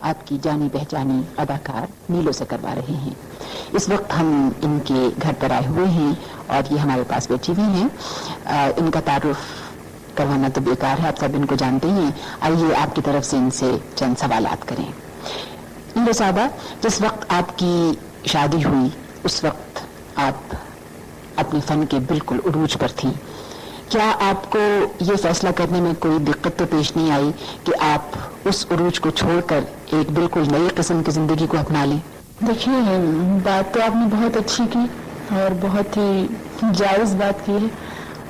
آپ کی جانی پہچانی اداکار نیلو سے کروا رہے ہیں۔ اس وقت ہم ان کے گھر پر آئے ہوئے ہیں اور یہ ہمارے پاس بیٹھی ہوئی ہیں۔ ان کا تعارف کروانا تو بیکار ہے، آپ سب ان کو جانتے ہیں۔ آئیے آپ کی طرف سے ان سے چند سوالات کریں۔ نیلو صاحبہ، جس وقت آپ کی شادی ہوئی، اس وقت آپ اپنے فن کے بالکل عروج پر تھیں۔ کیا آپ کو یہ فیصلہ کرنے میں کوئی دقت تو پیش نہیں آئی کہ آپ اس عروج کو چھوڑ کر ایک بالکل نئی قسم کی زندگی کو اپنا لیں؟ دیکھیے، بات تو آپ نے بہت اچھی کی اور بہت ہی جائز بات کی ہے۔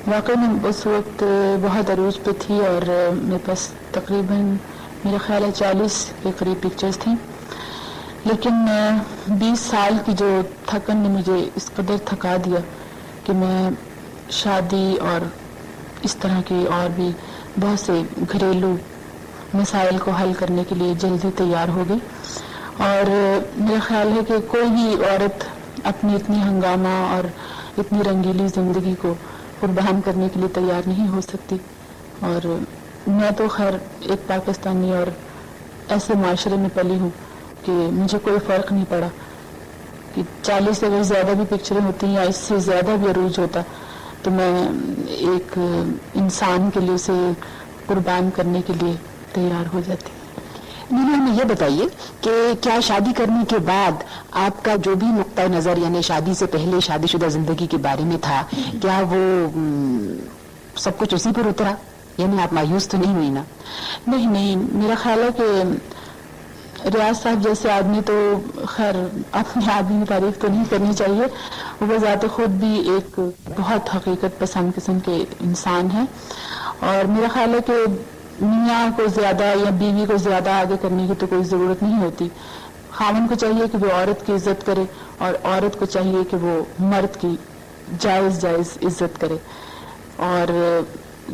واقعی میں اس وقت بہت عروج پہ تھی اور میرے پاس تقریباً میرا خیال ہے چالیس کے قریب پکچرز تھیں۔ لیکن بیس سال کی جو تھکن نے مجھے اس قدر تھکا دیا کہ میں شادی اور اس طرح کی اور بھی بہت سے گھریلو مسائل کو حل کرنے کے لیے جلدی تیار ہو گئی اور میرا خیال ہے کہ کوئی بھی عورت اپنی اتنی ہنگامہ اور اتنی رنگیلی زندگی کو قربان کرنے کے لیے تیار نہیں ہو سکتی۔ اور میں تو خیر ایک پاکستانی اور ایسے معاشرے میں پلی ہوں کہ مجھے کوئی فرق نہیں پڑا کہ چالیس اگر زیادہ بھی پکچریں ہوتی ہیں یا اس سے زیادہ بھی عروج ہوتا تو میں ایک انسان کے لیے اسے قربان کرنے کے لیے تیار ہو جاتی نیلو ہمیں یہ بتائیے کہ کیا شادی کرنے کے بعد آپ کا جو بھی نقطۂ نظر یعنی شادی سے پہلے شادی شدہ زندگی کے بارے میں تھا کیا وہ سب کچھ اسی پر اترا؟ یعنی آپ مایوس تو نہیں ہوئی نا؟ نہیں نہیں میرا خیال ہے کہ ریاض صاحب جیسے آدمی تو خیر اپنے آدمی کی تعریف تو نہیں کرنی چاہیے، وہ ذات خود بھی ایک بہت حقیقت پسند قسم کے انسان ہیں۔ اور میرا خیال ہے کہ میاں کو زیادہ یا بیوی کو زیادہ آگے کرنے کی تو کوئی ضرورت نہیں ہوتی۔ خامن کو چاہیے کہ وہ عورت کی عزت کرے اور عورت کو چاہیے کہ وہ مرد کی جائز جائز عزت کرے۔ اور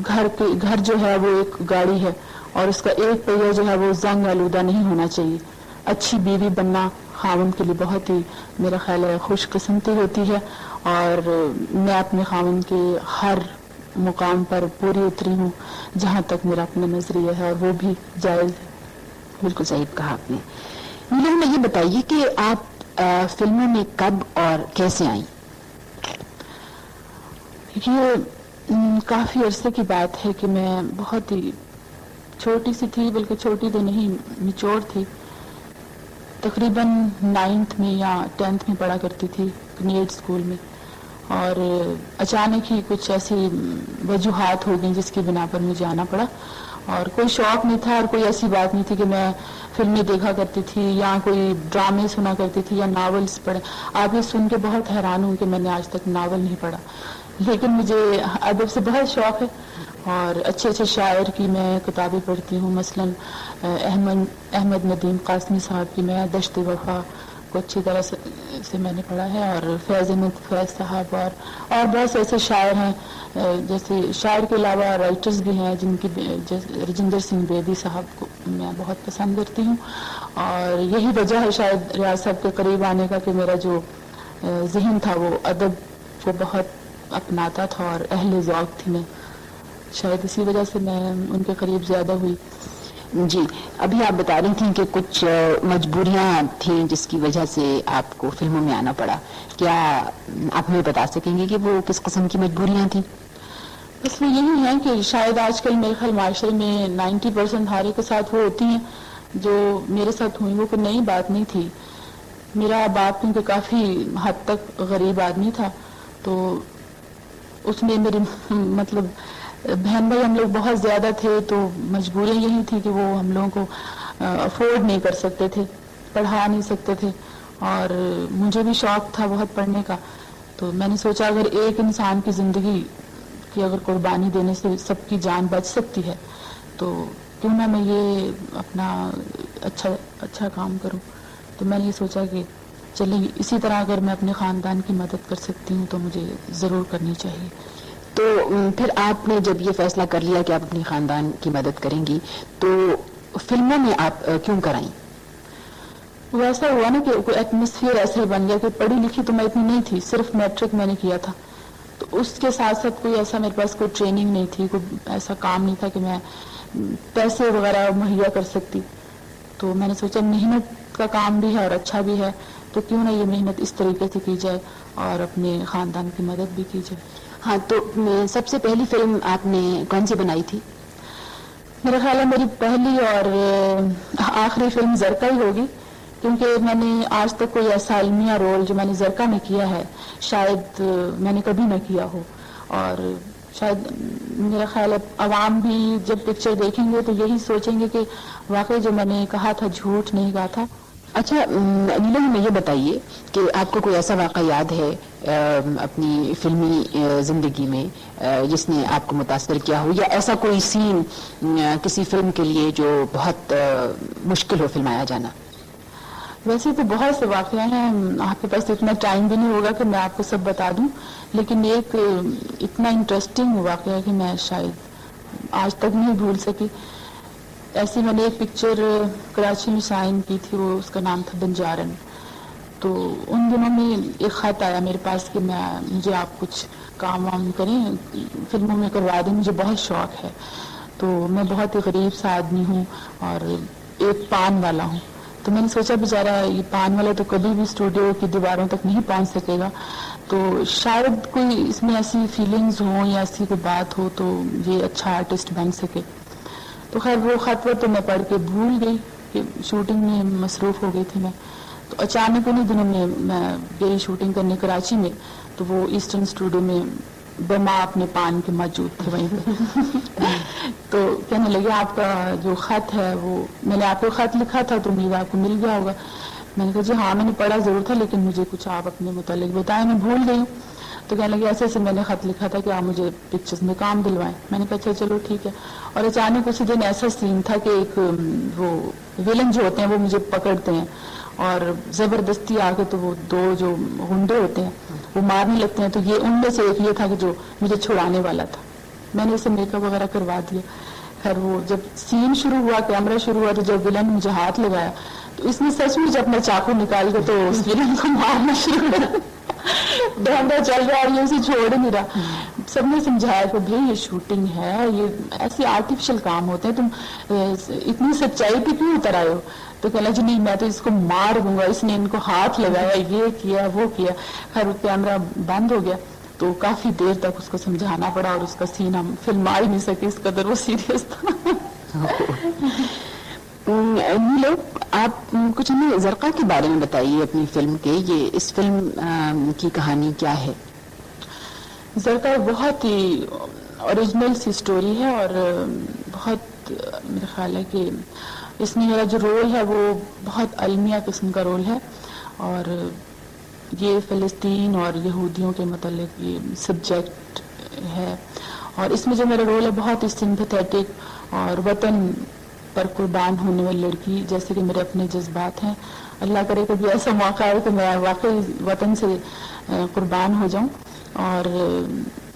گھر کے گھر جو ہے وہ ایک گاڑی ہے۔ اور اس کا ایک پہیا جو ہے وہ زنگ آلودہ نہیں ہونا چاہیے۔ اچھی بیوی بننا خاون کے لیے بہت ہی میرا خیال ہے خوش قسمتی ہوتی ہے۔ اور میں اپنے خاون کے ہر مقام پر پوری اتری ہوں جہاں تک میرا اپنا نظریہ ہے اور وہ بھی جائز بالکل صحیح کہا آپ نے۔ مجھے ہمیں یہ بتائیے کہ آپ فلموں میں کب اور کیسے آئیں؟ یہ کافی عرصے کی بات ہے کہ میں بہت ہی چھوٹی سی تھی بلکہ چھوٹی تو نہیں میچور تھی۔ تقریباً نائنتھ میں یا ٹینتھ میں پڑھا کرتی تھی کنیڈ اسکول میں۔ اور اچانک ہی کچھ ایسی وجوہات ہو گئیں جس کی بنا پر مجھے آنا پڑا۔ اور کوئی شوق نہیں تھا اور کوئی ایسی بات نہیں تھی کہ میں فلمیں دیکھا کرتی تھی یا کوئی ڈرامے سنا کرتی تھی یا ناولس پڑھے۔ آپ یہ سن کے بہت حیران ہوں کہ میں نے آج تک ناول نہیں پڑھا۔ لیکن مجھے ادب سے بہت شوق ہے۔ اور اچھے اچھے شاعر کی میں کتابیں پڑھتی ہوں۔ مثلا احمد احمد ندیم قاسمی صاحب کی میں دشت وفا کو اچھی طرح سے میں نے پڑھا ہے اور فیض احمد، فیض صاحب اور اور بہت سے ایسے شاعر ہیں۔ جیسے شاعر کے علاوہ رائٹرز بھی ہیں جن کی رجندر سنگھ بیدی صاحب کو میں بہت پسند کرتی ہوں۔ اور یہی وجہ ہے شاید ریاض صاحب کے قریب آنے کا کہ میرا جو ذہن تھا وہ ادب کو بہت اپناتا تھا اور اہل ذوق تھی میں۔ شاید اسی وجہ سے میں ان کے قریب زیادہ ہوئی۔ جی ابھی آپ بتا رہی تھیں کہ کچھ مجبوریاں تھیں جس کی وجہ سے آپ کو فلموں میں آنا پڑا۔ کیا آپ ہمیں بتا سکیں گے کہ وہ کس قسم کی مجبوریاں تھیں؟ اس میں یہی ہے کہ شاید آج کل میرے خیال معاشرے میں نائنٹی پرسینٹ ہارے کے ساتھ وہ ہوتی ہیں۔ جو میرے ساتھ ہوئی وہ کوئی نئی بات نہیں تھی۔ میرا باپ کیونکہ کافی حد تک غریب آدمی تھا تو اس میں میری مطلب بہن بھائی ہم لوگ بہت زیادہ تھے تو مجبوری یہی تھی کہ وہ ہم لوگوں کو افورڈ نہیں کر سکتے تھے، پڑھا نہیں سکتے تھے اور مجھے بھی شوق تھا بہت پڑھنے کا۔ تو میں نے سوچا اگر ایک انسان کی زندگی کی اگر قربانی دینے سے سب کی جان بچ سکتی ہے تو کیوں نہ میں یہ اپنا اچھا اچھا کام کروں۔ تو میں نے یہ سوچا کہ چلیے اسی طرح اگر میں اپنے خاندان کی مدد کر سکتی ہوں تو مجھے ضرور کرنی چاہیے۔ تو پھر آپ نے جب یہ فیصلہ کر لیا کہ آپ اپنی خاندان کی مدد کریں گی، تو فلموں میں آپ کیوں کرائیں؟ ویسا ہوا نا کہ کوئی ایٹموسفیئر ایسا ہی بن گیا کہ پڑھی لکھی تو میں اتنی نہیں تھی، صرف میٹرک میں نے کیا تھا۔ تو اس کے ساتھ ساتھ کوئی ایسا میرے پاس کوئی ٹریننگ نہیں تھی، کوئی ایسا کام نہیں تھا کہ میں پیسے وغیرہ مہیا کر سکتی۔ تو میں نے سوچا محنت کا کام بھی ہے اور اچھا بھی ہے، تو کیوں نہ یہ محنت اس طریقے سے کی جائے اور اپنے خاندان کی مدد بھی کی جائے۔ ہاں تو سب سے پہلی فلم آپ نے کون سی بنائی تھی۔ میرا خیال ہے میری پہلی اور آخری فلم زرکا ہی ہوگی، کیونکہ میں نے آج تک کوئی ایسا المیہ رول جو میں نے زرکا میں کیا ہے، شاید میں نے کبھی نہ کیا ہو۔ اور شاید میرا خیال ہے عوام بھی جب پکچر دیکھیں گے تو یہی سوچیں گے کہ واقعی جو میں نے کہا تھا جھوٹ نہیں کہا تھا۔ اچھا نیلو ہمیں یہ بتائیے کہ آپ کو کوئی ایسا واقعہ یاد ہے اپنی فلمی زندگی میں جس نے آپ کو متاثر کیا ہو؟ یا ایسا کوئی سین کسی فلم کے لیے جو بہت مشکل ہو فلمایا جانا؟ ویسے تو بہت سے واقعہ ہیں آپ کے پاس اتنا ٹائم بھی نہیں ہوگا کہ میں آپ کو سب بتا دوں، لیکن ایک اتنا انٹرسٹنگ واقعہ ہے کہ میں شاید آج تک نہیں بھول سکی۔ ایسی میں نے ایک پکچر کراچی میں سائن کی تھی، وہ اس کا نام تھا بنجارن۔ تو ان دنوں میں ایک خط آیا میرے پاس کہ میں، مجھے آپ کچھ کام وام کریں، فلموں میں کروا دیں، مجھے بہت شوق ہے۔ تو میں بہت ہی غریب سا آدمی ہوں اور ایک پان والا ہوں۔ تو میں نے سوچا بیچارہ یہ پان والا تو کبھی بھی اسٹوڈیو کی دیواروں تک نہیں پہنچ سکے گا۔ تو شاید کوئی اس میں ایسی فیلنگز ہوں یا ایسی کوئی بات ہو تو یہ اچھا آرٹسٹ بن سکے۔ تو خیر وہ خط تو میں پڑھ کے بھول گئی کہ شوٹنگ میں مصروف ہو گئی تھی میں۔ تو اچانک انہیں دنوں میں میں گئی شوٹنگ کرنے کراچی میں، تو وہ ایسٹرن اسٹوڈیو میں بما اپنے پان کے موجود تھے وہیں پہ۔ تو کہنے لگے، آپ کا جو خط ہے وہ، میں نے آپ کو خط لکھا تھا تو امید آپ کو مل گیا ہوگا۔ میں نے کہا جی ہاں میں نے پڑھا ضرور تھا، لیکن مجھے کچھ آپ اپنے متعلق بتائیں، میں بھول گئی ہوں۔ تو کہنے لگے ایسے ایسے میں نے خط لکھا تھا کہ آپ مجھے پکچرز میں کام دلوائیں۔ میں نے کہا اچھا چلو ٹھیک ہے۔ اور اچانک اسی دن ایسا سین تھا کہ ایک وہ ویلن جو ہوتے ہیں وہ مجھے پکڑتے ہیں۔ اور زبردستی آ کے تو وہ دو جو ہنڈے ہوتے ہیں، وہ مارنے لگتے ہیں۔ تو یہ ان میں سے ایک یہ تھا کہ جو مجھے چھڑانے والا تھا۔ میں نے اسے میک اپ وغیرہ کروا دیا۔ خیر وہ جب سین شروع ہوا کیمرہ شروع ہوا، تو جب ولن مجھے ہاتھ لگایا، تو اس نے سچ میں جب اپنا چاقو نکال کے تو اس ولن کو مارنا شروع کر ڈھونڈا چل رہا ہے یہ اسے چھوڑ نہیں رہا۔ سب نے سمجھایا کہ بھائی یہ شوٹنگ ہے یہ ایسے آرٹیفیشل کام ہوتے ہیں۔ تم اتنی سچائی پہ کیوں اتر آئے ہو؟ تو کہنا جی نہیں میں تو اس کو مار دوں گا۔ اس نے ان کو ہاتھ لگایا یہ کیا وہ کیا۔ خیر کیمرہ بند ہو گیا۔ تو کافی دیر تک اس کو سمجھانا پڑا اور اس کا سین ہم فلم آ ہی نہیں سکے اس قدر وہ سیریس تھا۔ لوگ آپ کچھ ہمیں زرقا کے بارے میں بتائیے اپنی فلم کے، یہ اس فلم کی کہانی کیا ہے؟ زرقا بہت ہی اوریجنل سی سٹوری ہے اور بہت میرا خیال ہے کہ اس میں میرا جو رول ہے وہ بہت المیہ قسم کا رول ہے اور یہ فلسطین اور یہودیوں کے متعلق یہ سبجیکٹ ہے اور اس میں جو میرا رول ہے بہت ہی سمپتھیٹک اور وطن پر قربان ہونے والی لڑکی، جیسے کہ میرے اپنے جذبات ہیں، اللہ کرے کبھی ایسا موقع ہے کہ میں واقعی وطن سے قربان ہو جاؤں۔ اور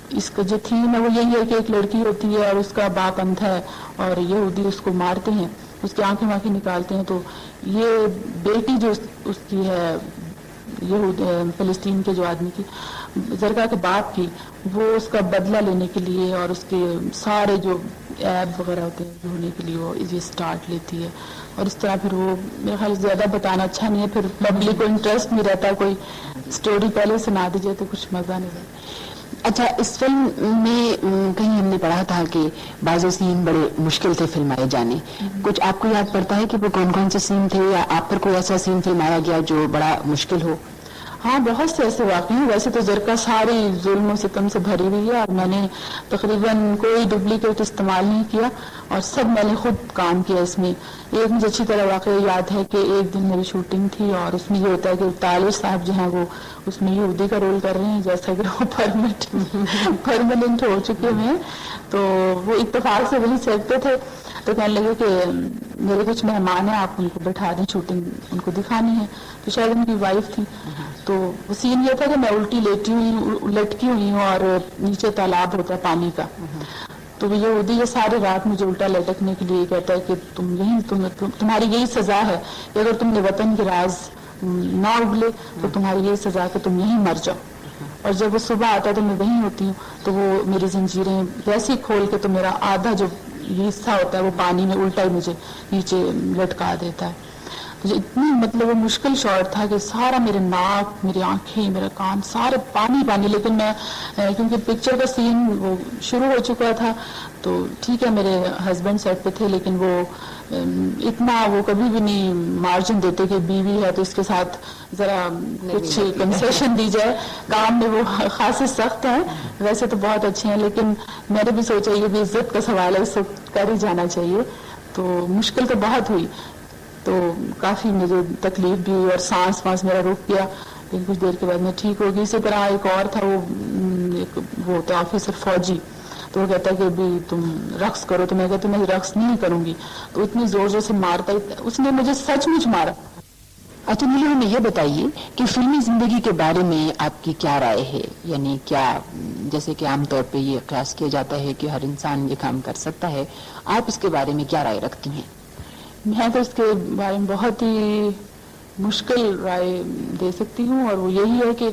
اس کا جو تھیم ہے وہ یہی ہے کہ ایک لڑکی ہوتی ہے اور اس کا باپ اندھا ہے اور یہودی اس کو مارتے ہیں، اس کی آنکھیں واقعی نکالتے ہیں۔ تو یہ بیٹی جو اس کی ہے یہ فلسطین کے جو آدمی کی زرگا کے باپ کی، وہ اس کا بدلہ لینے کے لیے اور اس کے سارے جو ایپ وغیرہ ہوتے ہیں ہونے کے لیے وہ یہ اسٹارٹ لیتی ہے اور اس طرح پھر وہ میرے خیال زیادہ بتانا اچھا نہیں ہے پھر پبلک کو انٹرسٹ نہیں رہتا کوئی اسٹوری پہلے سنا دیجیے تو کچھ مزہ نہیں رہتا۔ اچھا اس فلم میں کہیں ہم نے پڑھا تھا کہ بعض سین بڑے مشکل تھے فلمائے جانے۔ کچھ آپ کو یاد پڑتا ہے کہ وہ کون کون سے سین تھے یا آپ پر کوئی ایسا سین فلمایا گیا جو بڑا مشکل ہو؟ ہاں بہت سے ایسے واقع ہیں۔ ویسے تو زرکا ساری ظلم و ستم سے بھری ہوئی ہے اور میں نے تقریباً کوئی ڈپلیکیٹ استعمال نہیں کیا اور سب میں نے خود کام کیا اس میں۔ ایک مجھے اچھی طرح واقع یاد ہے کہ ایک دن میری شوٹنگ تھی اور اس میں یہ ہوتا ہے کہ تالر صاحب جو ہیں وہ اس میں یہودی کا رول کر رہے ہیں جیسا کہ وہ پرمنٹ پرماننٹ ہو چکے ہیں۔ تو وہ اتفاق سے وہی چلتے تھے۔ تو کہنے لگے کہ میرے کچھ مہمان ہیں، آپ ان کو بٹھا دیں شوٹنگ ان کو دکھانی ہے۔ تو شاید ان کی وائف تھی تو وہ سین یہ تھا کہ میں الٹی لیٹی ہوئی لٹکی ہوئی ہوں اور نیچے تالاب ہوتا ہے پانی کا۔ تو یہ اردو یہ ساری رات مجھے الٹا لٹکنے کے لیے کہتا ہے کہ تم یہی تمہاری یہی سزا ہے۔ کہ اگر تم نے وطن کے راز نہ اگلے، تو تمہاری یہی سزا کہ تم یہیں مر جاؤ۔ اور جب وہ صبح آتا ہے تو میں وہیں ہوتی ہوں، تو وہ میری زنجیریں ویسی کھول کے تو میرا آدھا جو یہ حصہ ہوتا ہے، وہ پانی میں الٹا ہی مجھے نیچے لٹکا دیتا ہے۔ مجھے اتنی مطلب وہ مشکل شاٹ تھا کہ سارا میرے ناک، میری آنکھیں، میرا کان، سارے پانی پانی۔ لیکن میں کیونکہ پکچر کا سین وہ شروع ہو چکا تھا تو ٹھیک ہے، میرے ہسبینڈ سیٹ پہ تھے، لیکن وہ اتنا وہ کبھی بھی نہیں مارجن دیتے کہ بیوی ہے تو اس کے ساتھ ذرا کچھ کنسیشن دی جائے۔ کام میں وہ خاصی سخت ہیں۔ ویسے تو بہت اچھے ہیں لیکن میں نے بھی سوچا یہ بھی عزت کا سوال ہے اس سے کر ہی جانا چاہیے۔ تو مشکل تو بہت ہوئی۔ تو کافی مجھے تکلیف بھی ہوئی اور سانس وانس میرا رک گیا۔ لیکن کچھ دیر کے بعد میں ٹھیک ہوگی اسی طرح ایک اور تھا وہ ایک وہ ہوتا آفیسر فوجی۔ تو وہ کہتا کہ بھی تم رقص کرو تو میں کہتی میں رقص نہیں کروں گی۔ تو اتنی زور زور سے مارتا اس نے مجھے سچ مچ مارا۔ اچھا نیلو ہمیں یہ بتائیے کہ فلمی زندگی کے بارے میں آپ کی کیا رائے ہے؟ یعنی کیا جیسے کہ عام طور پہ یہ قیاس کیا جاتا ہے کہ ہر انسان یہ کام کر سکتا ہے، آپ اس کے بارے میں کیا رائے رکھتی ہیں؟ میں تو اس کے بارے میں بہت ہی مشکل رائے دے سکتی ہوں اور وہ یہی ہے کہ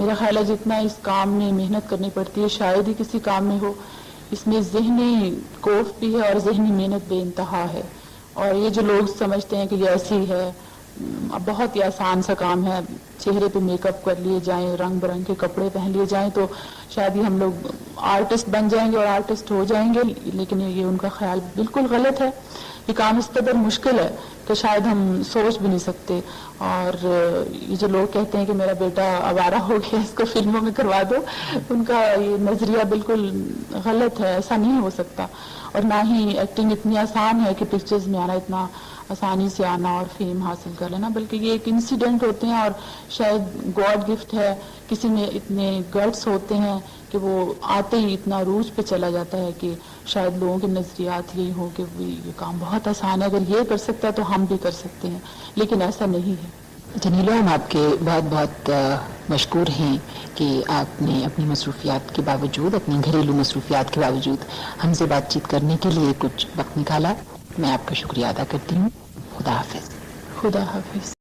میرا خیال ہے جتنا اس کام میں محنت کرنی پڑتی ہے، شاید ہی کسی کام میں ہو۔ اس میں ذہنی کوف بھی ہے اور ذہنی محنت بے انتہا ہے۔ اور یہ جو لوگ سمجھتے ہیں کہ یہ ایسی ہے بہت ہی آسان سا کام ہے۔ چہرے پہ میک اپ کر لیے جائیں، رنگ برنگ کے کپڑے پہن لیے جائیں تو شاید ہی ہم لوگ آرٹسٹ بن جائیں گے اور آرٹسٹ ہو جائیں گے، لیکن یہ ان کا خیال بالکل غلط ہے۔ یہ کام اس قدر مشکل ہے کہ شاید ہم سوچ بھی نہیں سکتے۔ اور یہ جو لوگ کہتے ہیں کہ میرا بیٹا آوارہ ہو گیا، اس کو فلموں میں کروا دو، ان کا یہ نظریہ بالکل غلط ہے، ایسا نہیں ہو سکتا۔ اور نہ ہی ایکٹنگ اتنی آسان ہے کہ پکچرز میں آنا اتنا آسانی سے آنا اور فیم حاصل کر لینا، بلکہ یہ ایک انسیڈنٹ ہوتے ہیں اور شاید گاڈ گفٹ ہے، کسی میں اتنے گٹس ہوتے ہیں کہ وہ آتے ہی اتنا روج پہ چلا جاتا ہے کہ شاید لوگوں کے نظریات یہی ہو کہ یہ کام بہت آسان ہے اگر یہ کر سکتا ہے تو ہم بھی کر سکتے ہیں لیکن ایسا نہیں ہے۔ جنیلو ہم آپ کے بہت بہت مشکور ہیں کہ آپ نے اپنی مصروفیات کے باوجود اپنی گھریلو مصروفیات کے باوجود ہم سے بات چیت کرنے کے لیے کچھ وقت نکالا۔ میں آپ کا شکریہ ادا کرتی ہوں۔ خدا حافظ۔ خدا حافظ۔